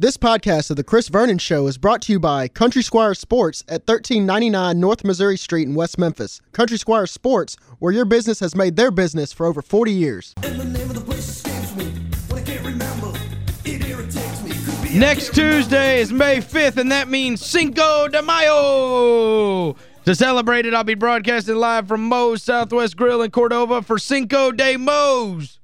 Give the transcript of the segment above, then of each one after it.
This podcast of The Chris Vernon Show is brought to you by Country Squire Sports at 1399 North Missouri Street in West Memphis. Country Squire Sports, where your business has made their business for over 40 years. Next Tuesday is May 5th, and that means Cinco de Mayo. To celebrate it, I'll be broadcasting live from Moe's Southwest Grill in Cordova for Cinco de Moe's.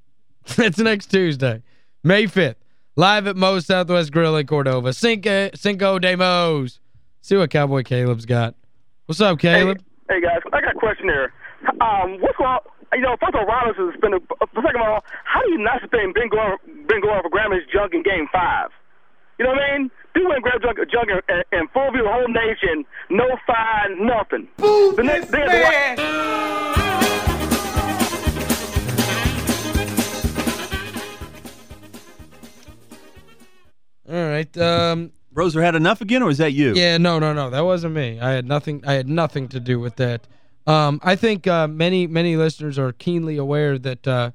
That's next Tuesday, May 5th. Live at Moe's Southwest Grill in Cordova. Cinco, Cinco de Moe's. See what Cowboy Caleb's got. What's up, Caleb? Hey, hey guys, I got a question here. Um, what's going on? You know, first of all, Rollins has been. A, second of all, how do you not suspend Ben Gore, Ben Gore for grabbing his junk in Game Five? You know what I mean? Do went grab junk, junk in, in full view, of the whole nation, no fine, nothing. Move the next day. Roser had enough again, or was that you? Yeah, no, no, no. That wasn't me. I had nothing I had nothing to do with that. Um, I think uh, many many listeners are keenly aware that uh,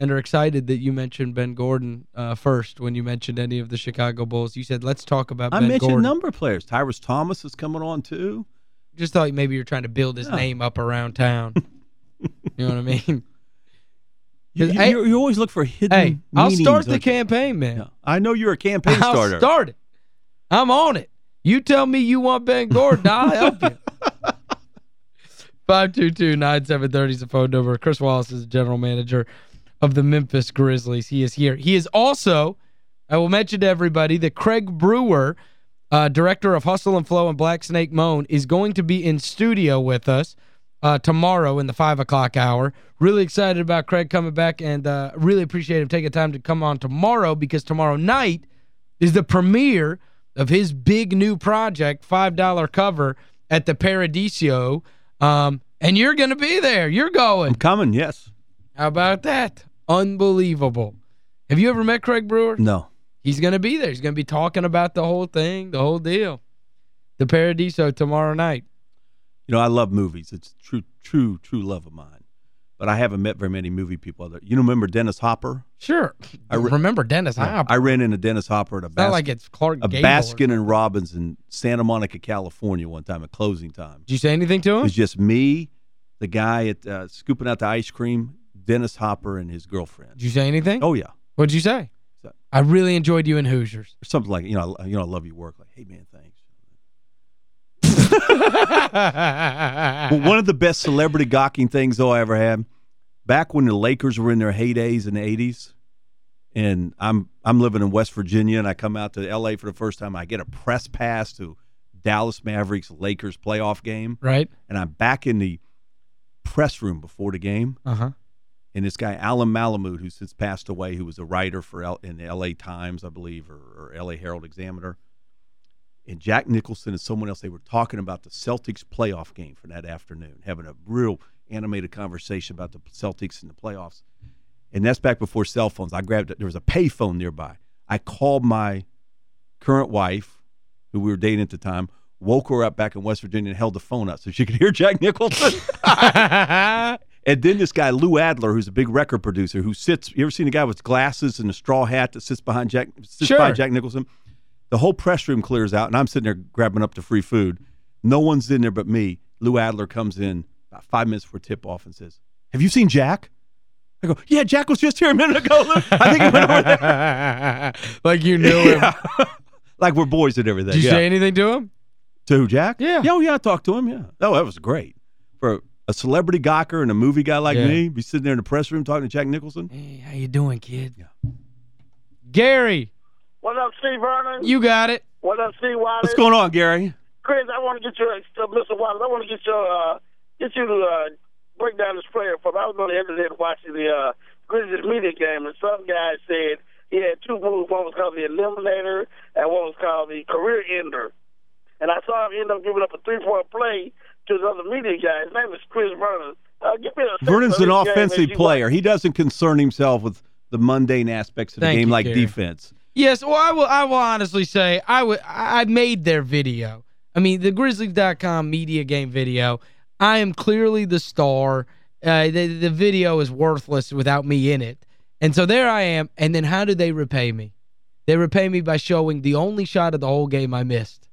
and are excited that you mentioned Ben Gordon uh, first when you mentioned any of the Chicago Bulls. You said, let's talk about I Ben mentioned Gordon. a number of players. Tyrus Thomas is coming on, too. Just thought maybe you're trying to build his Yeah. name up around town. you know what I mean? You, you, you- you always look for hidden Hey, I'll start the don't campaign, man. Yeah. I know you're a campaign starter. I'll start it. I'm on it. You tell me you want Ben Gordon, I'll help you. 522-9730 is the phone number. Chris Wallace is the general manager of the Memphis Grizzlies. He is here. He is also, I will mention to everybody, that Craig Brewer, uh, director of Hustle and Flow and Black Snake Moan, is going to be in studio with us uh, tomorrow in the 5 o'clock hour. Really excited about Craig coming back and uh, really appreciate him taking time to come on tomorrow because tomorrow night is the premiere of his big new project, $5 cover at the Paradiso. Um, and you're going to be there. You're going. I'm coming, yes. How about that? Unbelievable. Have you ever met Craig Brewer? No. He's going to be there. He's going to be talking about the whole thing, the whole deal. The Paradiso tomorrow night. You know, I love movies. It's true, true, true love of mine. But I haven't met very many movie people. That, you remember Dennis Hopper? Sure. I re- remember Dennis Hopper. I ran into Dennis Hopper at a, It's Bas- like it's Clark a Gable Baskin and. Robbins in Santa Monica, California one time at closing time. Did you say anything to him? It was just me, the guy at uh, scooping out the ice cream, Dennis Hopper, and his girlfriend. Did you say anything? Oh, yeah. What'd you say? So- I really enjoyed you in Hoosiers. Or something like, you know, I, you know, I love your work. Like, hey, man, thanks. Well, one of the best celebrity gawking things though I ever had, back when the Lakers were in their heydays in the eighties, and I'm I'm living in West Virginia, and I come out to LA for the first time. I get a press pass to Dallas Mavericks Lakers playoff game, right? and I'm back in the press room before the game, Uh-huh. and this guy Alan Malamud, who since passed away, who was a writer for L- in the L.A. Times, I believe, or, or L.A. Herald Examiner, and Jack Nicholson and someone else. They were talking about the Celtics playoff game for that afternoon, having a real animated conversation about the Celtics and the playoffs. And that's back before cell phones. I grabbed it. There was a payphone nearby. I called my current wife, who we were dating at the time, woke her up back in West Virginia, and held the phone up so she could hear Jack Nicholson. And then this guy Lou Adler, who's a big record producer, who sits. You ever seen a guy with glasses and a straw hat that sits behind Jack sits Sure. by Jack Nicholson? The whole press room clears out, and I'm sitting there grabbing up the free food. No one's in there but me. Lou Adler comes in about five minutes before tip off and says, "Have you seen Jack?" I go, "Yeah, Jack was just here a minute ago. Lou. I think he went over there." like you knew him. Like we're boys and everything. Did you yeah. say anything to him? To who, Jack? Yeah. Yeah, oh, yeah, I talked to him, yeah. Oh, that was great. For a celebrity gawker and a movie guy like Yeah. me, be sitting there in the press room talking to Jack Nicholson. Hey, how you doing, kid? Gary, What up, Steve Vernon? you got it. What up, Steve Wallace? What's going on, Gary? Chris, I want to get your, uh, Mr. Wallace, I want to get your, uh, get you to uh, break down this player for me. I was on the internet watching the uh, Grizzlies media game, and some guy said he had two moves. One was called the Eliminator, and one was called the Career Ender. And I saw him end up giving up a three-point play to another media guy. His name is Chris Vernon. Uh, give me a Vernon's sense an of this game offensive as you player. He doesn't concern himself with the mundane aspects of the game you, like Gary. defense. Yes, well, I will I will honestly say I would I I made their video. I mean, the Grizzlies.com media game video. I am clearly the star. Uh, the, the video is worthless without me in it. And so there I am. And then how do they repay me? They repay me by showing the only shot of the whole game I missed.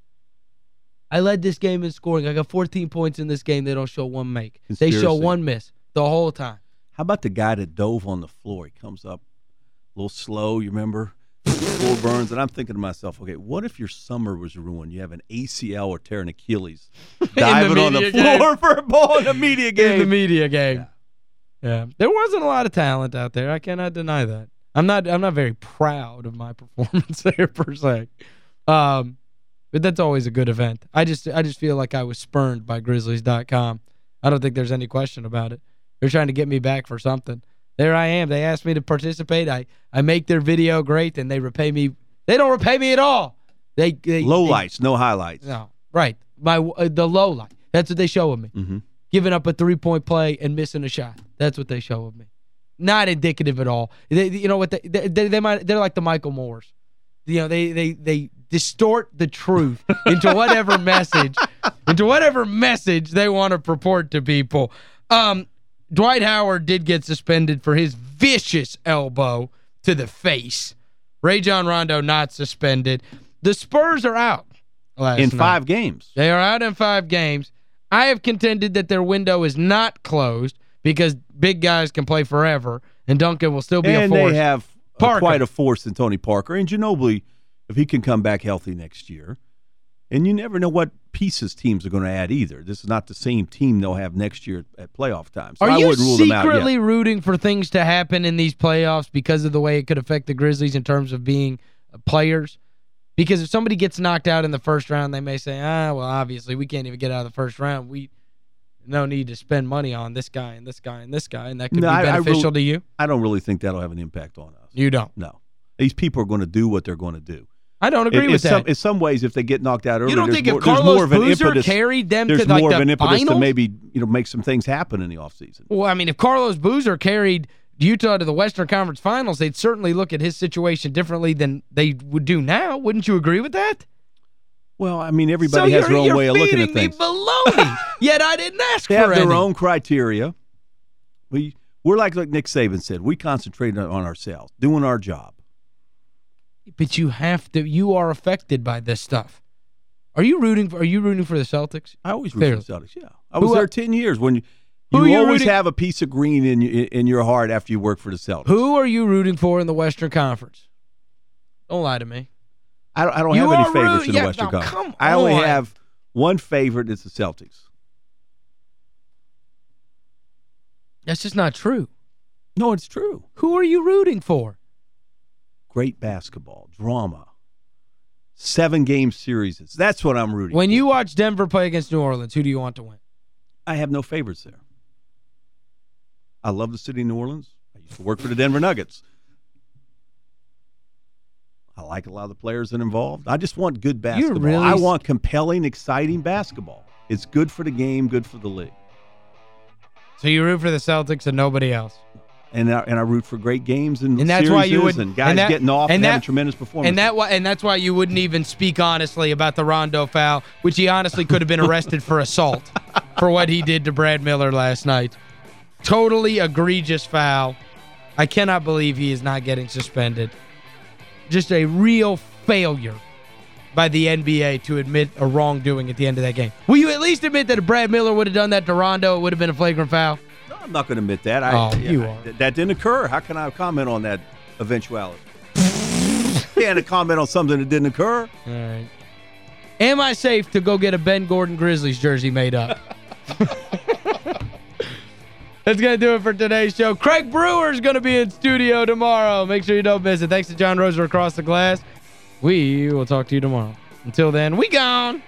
I led this game in scoring. I got 14 points in this game. They don't show one make. Conspiracy. They show one miss the whole time. How about the guy that dove on the floor? He comes up a little slow, you remember? Floor burns, and I'm thinking to myself, okay, what if your summer was ruined? You have an ACL or tear an Achilles diving on the floor for a ball in a media game. In the media game. Yeah. There wasn't a lot of talent out there. I cannot deny that. I'm not I'm not very proud of my performance there per se. Um, but that's always a good event. I just I just feel like I was spurned by Grizzlies.com. I don't think there's any question about it. They're trying to get me back for something. There I am. They asked me to participate. I I make their video great and they repay me. They don't repay me at all. They, they low they, lights, no highlights. No. Right. My uh, the low light. That's what they show of me. Mm -hmm. Giving up a three-point play and missing a shot. That's what they show of me. Not indicative at all. They, you know what they, they, they might they're like the Michael Moores. You know, they they they distort the truth into whatever message into whatever message they want to purport to people. Um Dwight Howard did get suspended for his vicious elbow to the face. Rajon Rondo not suspended. The Spurs are out In night. five games. They are out in five games. I have contended that their window is not closed because big guys can play forever, and Duncan will still be and a force. they have Parker. quite a force in Tony Parker. And Ginobili, if he can come back healthy next year, and you never know what pieces teams are going to add either. This is not the same team they'll have next year at playoff time. So are I you wouldn't them out secretly rooting for things to happen in these playoffs because of the way it could affect the Grizzlies in terms of being players? Because if somebody gets knocked out in the first round, they may say, ah, well, obviously, we can't even get out of the first round. We no need to spend money on this guy and this guy and this guy, and that could No, be I- I beneficial really- to you. I don't really think that'll have an impact on us. You don't. No. These people are going to do what they're going to do. I don't agree in, with in that. some, in some ways, if they get knocked out early, you don't there's think more, if Carlos more of an Boozer impetus. carried them to like more the of an impetus finals? to maybe you know make some things happen in the offseason. Well, I mean, if Carlos Boozer carried Utah to the Western Conference Finals, they'd certainly look at his situation differently than they would do now. Wouldn't you agree with that? Well, I mean, everybody so has their own way of looking at things. me baloney, yet I didn't ask They for have their own criteria. We we're like like Nick Saban said, we concentrate on ourselves, doing our job. But you have to you are affected by this stuff. Are you rooting for are you rooting for the Celtics? I always root for the Celtics. Yeah, I was Who- there ten years. When you, you always rooting- have a piece of green in in in your heart after you work for the Celtics. Who are you rooting for in the Western Conference? Don't lie to me. I don't, I don't You have any favorites in the yeah, Western now, Conference. I only on. have one favorite. It's the Celtics. That's just not true. No, it's true. Who are you rooting for? Great basketball, drama, seven game series. That's what I'm rooting. For. When for. you watch Denver play against New Orleans, who do you want to win? I have no favorites there. I love the city of New Orleans. I used to work for the Denver Nuggets. I like a lot of the players that are involved. I just want good basketball. really I want compelling, exciting basketball. It's good for the game, good for the league. So you root for the Celtics and nobody else. And I, and I root for great games and, And that's why you would and guys and that- getting off and, and having tremendous performances. And that why and that's why you wouldn't even speak honestly about the Rondo foul, which he honestly could have been arrested for assault for what he did to Brad Miller last night. Totally egregious foul. I cannot believe he is not getting suspended. Just a real failure by the NBA to admit a wrongdoing at the end of that game. Will you at least admit that if Brad Miller would have done that to Rondo, it would have been a flagrant foul? I'm not going to admit that. I, Oh, you I- are. th- that didn't occur. How can I comment on that eventuality? Can't comment on something that didn't occur. All right. Am I safe to go get a Ben Gordon Grizzlies jersey made up? That's going to do it for today's show. Craig Brewer is going to be in studio tomorrow. Make sure you don't miss it. Thanks to John Roser across the glass. We will talk to you tomorrow. Until then, we gone.